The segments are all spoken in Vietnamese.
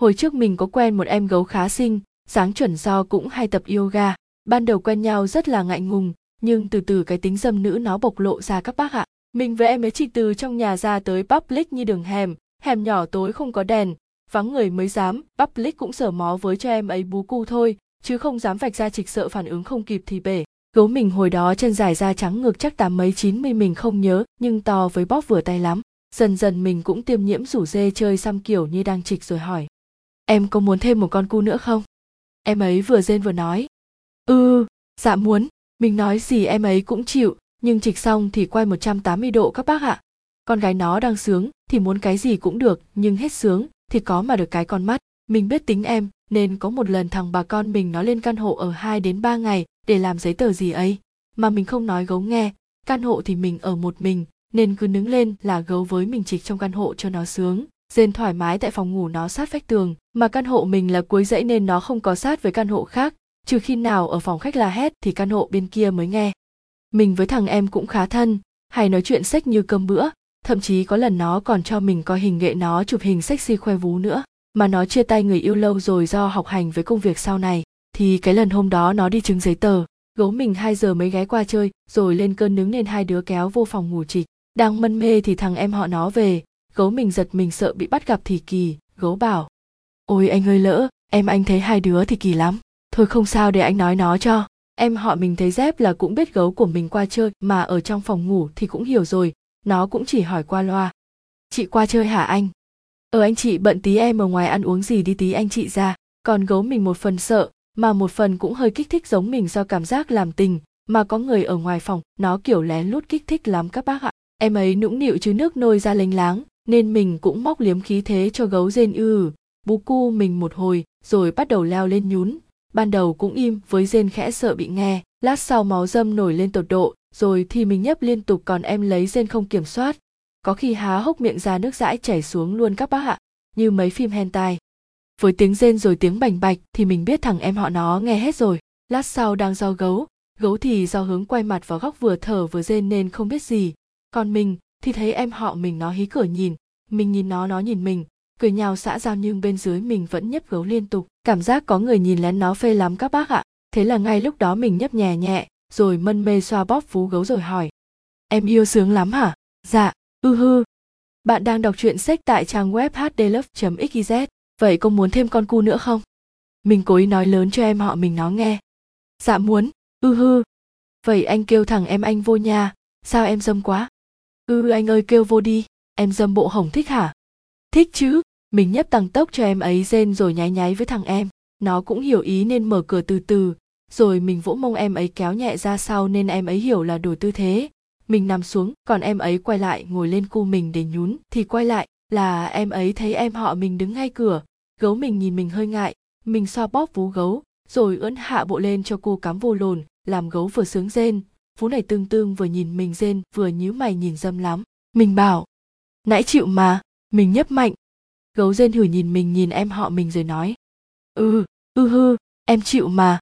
hồi trước mình có quen một em gấu khá xinh sáng chuẩn do cũng hay tập yoga. Ban đầu quen nhau rất là ngại ngùng, nhưng từ từ cái tính dâm nữ nó bộc lộ ra các bác ạ. Mình với em ấy chỉ từ trong nhà ra tới public như đường hẻm hẻm nhỏ tối không có đèn, vắng người mới dám, public cũng sở mó với cho em ấy bú cu thôi, chứ không dám vạch ra trịch sợ phản ứng không kịp thì bể. Gấu mình hồi đó chân dài da trắng ngược chắc tám mấy chín mươi mình không nhớ, nhưng to với bóp vừa tay lắm. Dần dần mình cũng tiêm nhiễm rủ dê chơi xăm kiểu như đang trịch rồi hỏi em có muốn thêm một con cu nữa không? Em ấy vừa rên vừa nói. Ừ dạ muốn. Mình nói gì em ấy cũng chịu, nhưng trịch xong thì quay 180 độ các bác ạ. Con gái nó đang sướng, thì muốn cái gì cũng được, nhưng hết sướng, thì có mà được cái con mắt. Mình biết tính em, nên có một lần thằng bà con mình nó lên căn hộ ở 2 đến 3 ngày để làm giấy tờ gì ấy. Mà mình không nói gấu nghe. Căn hộ thì mình ở một mình, nên cứ nứng lên là gấu với mình trịch trong căn hộ cho nó sướng rên thoải mái tại phòng ngủ nó sát vách tường, mà căn hộ mình là cuối dãy nên nó không có sát với căn hộ khác, trừ khi nào ở phòng khách la hét thì căn hộ bên kia mới nghe. Mình với thằng em cũng khá thân, hay nói chuyện sách như cơm bữa, thậm chí có lần nó còn cho mình coi hình nghệ nó chụp hình sexy khoe vú nữa, mà nó chia tay người yêu lâu rồi do học hành với công việc sau này, thì cái lần hôm đó nó đi chứng giấy tờ, gấu mình 2 giờ mới ghé qua chơi, rồi lên cơn nứng nên hai đứa kéo vô phòng ngủ trịch đang mân mê thì thằng em họ nó về gấu mình giật mình sợ bị bắt gặp thì kỳ, gấu bảo, ôi anh ơi lỡ, em anh thấy hai đứa thì kỳ lắm. Thôi không sao để anh nói nó cho. Em họ mình thấy dép là cũng biết gấu của mình qua chơi, mà ở trong phòng ngủ thì cũng hiểu rồi, nó cũng chỉ hỏi qua loa. Chị qua chơi hả anh? Ờ anh chị, bận tí em ở ngoài ăn uống gì đi tí anh chị ra. Còn gấu mình một phần sợ, mà một phần cũng hơi kích thích giống mình do cảm giác làm tình, mà có người ở ngoài phòng, nó kiểu lén lút kích thích lắm các bác ạ. Em ấy nũng nịu chứ nước nôi ra lênh láng nên mình cũng móc liếm khí thế cho gấu rên ư. Bú cu mình một hồi, rồi bắt đầu leo lên nhún. Ban đầu cũng im, với rên khẽ sợ bị nghe. Lát sau máu dâm nổi lên tột độ, rồi thì mình nhấp liên tục còn em lấy rên không kiểm soát. Có khi há hốc miệng ra nước dãi chảy xuống luôn các bác ạ, như mấy phim hentai. Với tiếng rên rồi tiếng bành bạch thì mình biết thằng em họ nó nghe hết rồi. Lát sau đang do gấu gấu thì do hướng quay mặt vào góc vừa thở vừa rên nên không biết gì. Còn mình thì thấy em họ mình nó hí cửa nhìn mình nhìn nó nó nhìn mình. Cười nhào xã giao nhưng bên dưới mình vẫn nhấp gấu liên tục. Cảm giác có người nhìn lén nó phê lắm các bác ạ. Thế là ngay lúc đó mình nhấp nhẹ nhẹ, rồi mân mê xoa bóp vú gấu rồi hỏi. Em yêu sướng lắm hả? Dạ ư hư. Bạn đang đọc truyện sách tại trang web hdlove xyz vậy có muốn thêm con cu nữa không? Mình cố ý nói lớn cho em họ mình nó nghe. Dạ muốn, ư hư. Vậy anh kêu thằng em anh vô nhà. Sao em dâm quá? Ư, anh ơi kêu vô đi em dâm bộ hồng thích hả? Thích chứ, mình nhấp tăng tốc cho em ấy rên rồi nháy nháy với thằng em. Nó cũng hiểu ý nên mở cửa từ từ. Rồi mình vỗ mông em ấy kéo nhẹ ra sau nên em ấy hiểu là đổi tư thế. Mình nằm xuống, còn em ấy quay lại, ngồi lên cu mình để nhún, thì quay lại, là em ấy thấy em họ mình đứng ngay cửa. Gấu mình nhìn mình hơi ngại, mình xoa bóp vú gấu, rồi ưỡn hạ bộ lên cho cô cắm vô lồn, làm gấu vừa sướng rên. Vú này tương tương vừa nhìn mình rên, vừa nhíu mày nhìn dâm lắm. Mình bảo nãy chịu mà, mình nhấp mạnh. Gấu rên hử nhìn mình, nhìn em họ mình rồi nói. Ừ ư hư, em chịu mà.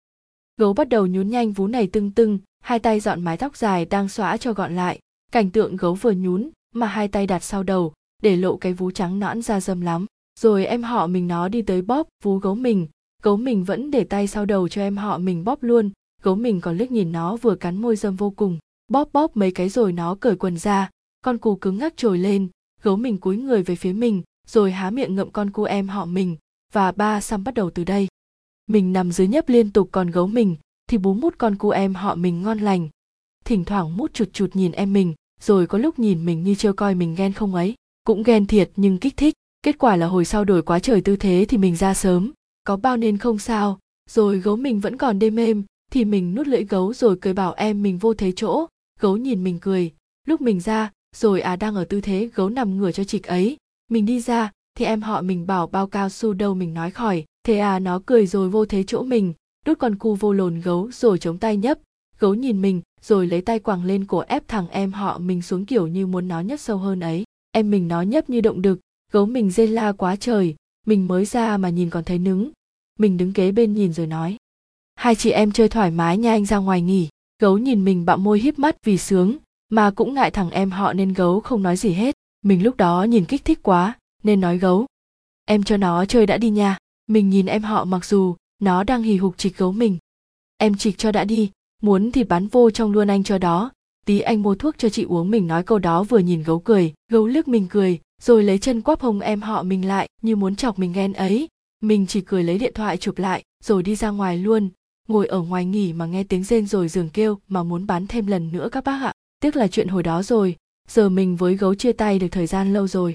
Gấu bắt đầu nhún nhanh vú này tưng tưng, hai tay dọn mái tóc dài đang xóa cho gọn lại. Cảnh tượng gấu vừa nhún, mà hai tay đặt sau đầu, để lộ cái vú trắng nõn ra dâm lắm. Rồi em họ mình nó đi tới bóp vú gấu mình. Gấu mình vẫn để tay sau đầu cho em họ mình bóp luôn. Gấu mình còn liếc nhìn nó vừa cắn môi dâm vô cùng. Bóp bóp mấy cái rồi nó cởi quần ra. Con cù cứng ngắc trồi lên gấu mình cúi người về phía mình, rồi há miệng ngậm con cu em họ mình, và ba xăm bắt đầu từ đây. Mình nằm dưới nhấp liên tục còn gấu mình, thì bú mút con cu em họ mình ngon lành. Thỉnh thoảng mút chụt chụt nhìn em mình, rồi có lúc nhìn mình như trêu coi mình ghen không ấy, cũng ghen thiệt nhưng kích thích. Kết quả là hồi sau đổi quá trời tư thế thì mình ra sớm, có bao nên không sao, rồi gấu mình vẫn còn đêm êm thì mình nuốt lưỡi gấu rồi cười bảo em mình vô thế chỗ. Gấu nhìn mình cười, lúc mình ra rồi à đang ở tư thế gấu nằm ngửa cho chịch ấy. Mình đi ra, thì em họ mình bảo bao cao su đâu mình nói khỏi. Thế à nó cười rồi vô thế chỗ mình. Đút con cu vô lồn gấu rồi chống tay nhấp. Gấu nhìn mình, rồi lấy tay quàng lên cổ ép thằng em họ mình xuống kiểu như muốn nó nhấp sâu hơn ấy. Em mình nó nhấp như động đực gấu mình rên la quá trời. Mình mới ra mà nhìn còn thấy nứng. Mình đứng kế bên nhìn rồi nói. Hai chị em chơi thoải mái nha, anh ra ngoài nghỉ. Gấu nhìn mình bặm môi híp mắt vì sướng mà cũng ngại thằng em họ nên gấu không nói gì hết. Mình lúc đó nhìn kích thích quá, nên nói gấu. Em cho nó chơi đã đi nha. Mình nhìn em họ mặc dù nó đang hì hục chịch gấu mình. Em chịch cho đã đi, muốn thì bán vô trong luôn anh cho đó. Tí anh mua thuốc cho chị uống mình nói câu đó vừa nhìn gấu cười. Gấu liếc mình cười, rồi lấy chân quắp hông em họ mình lại, như muốn chọc mình ghen ấy. Mình chỉ cười lấy điện thoại chụp lại, rồi đi ra ngoài luôn. Ngồi ở ngoài nghỉ mà nghe tiếng rên rồi giường kêu, mà muốn bán thêm lần nữa các bác ạ tiếc là chuyện hồi đó rồi, giờ mình với gấu chia tay được thời gian lâu rồi.